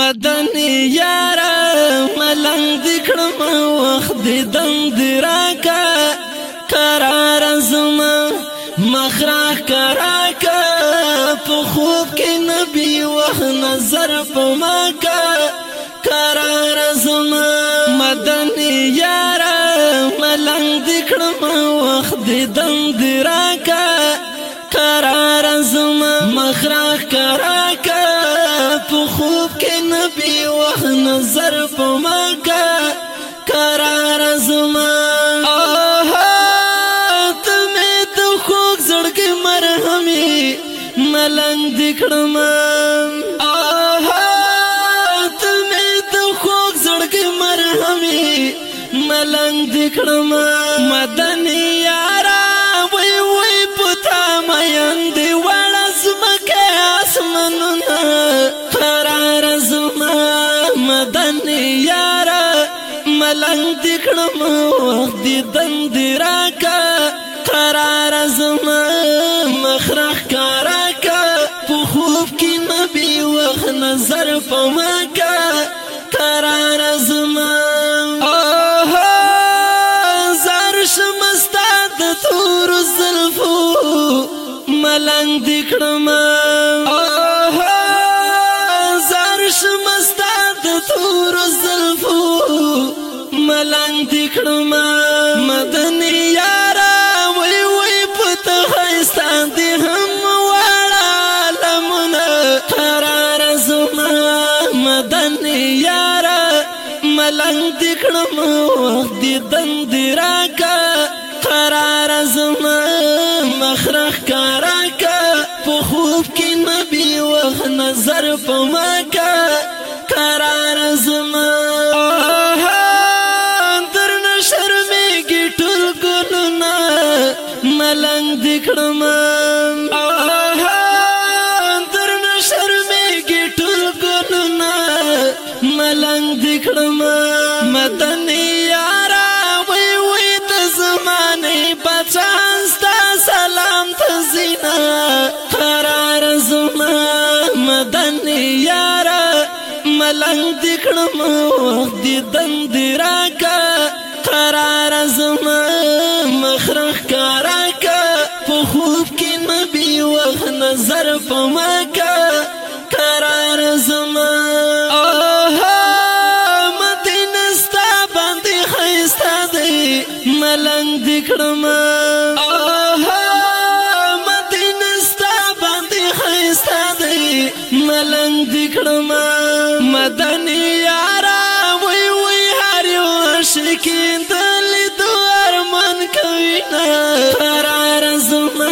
مدن یار ملنګ دکړم وخت دې دم دراکا قرار زما مخرا کراکا په خوب کې نبی وخت نظر په ما کا قرار زما مدن یار ملنګ دکړم وخت دې دم دراکا لنګ دکړم آها تمه د خوږ زړګي مرهمي ملنګ دکړم مدن یارا وای وای پتا مې اندې وړ زمکه اسمنونه فرار زما مدن یارا ملنګ دکړم وخت دې دند راکا قرار زما مخرا وخت نظر پما کا قرار زما اوه زر شمستا د تور زلفو ملنګ دکړم اوه زر شمستا د تور زلفو ملنګ دکړم مدنیا ملنګ دکړم وخت دی دند راکا قرار زما مخرخ کاراکا په خوب کې نبی وخت نظر په ما کا قرار زما اندر نه شرمېږي ټول ګلونه ملنګ دکړم کړم مدني یارا وای وای د زمانه بچان ستا سلام ته زینا قرار زما مدني یارا ملنګ دکړم وخت دې دند راکا قرار زما مخرخ کاراکا په خوب کې نبي وخت نظر پماکا ملنګ دکړم مدینه ستا باندې خيستا دی ملنګ دکړم مدني یارا وای وای هر یو شکین دل دوار من کوي نه قرار زما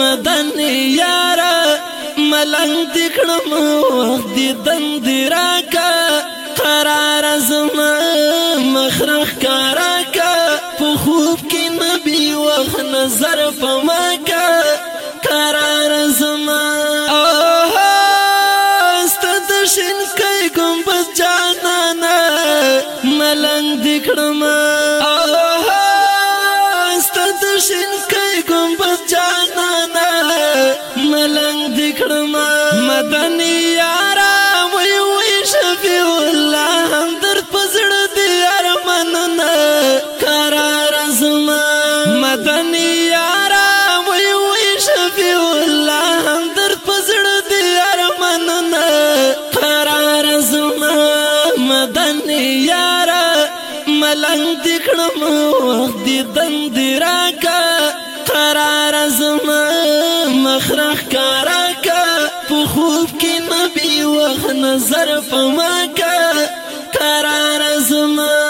مدني یارا ملنګ دکړم وخت دې دند راکا قرار زما زر په مکه قرار زما اوه ست د شین کای ګم بس جانا ملنګ دکړم لنګ دکړم وخت دې دند راکا قرار زما مخرخ کاراکا په خوب کې نبی وخت نظر فما کا قرار زما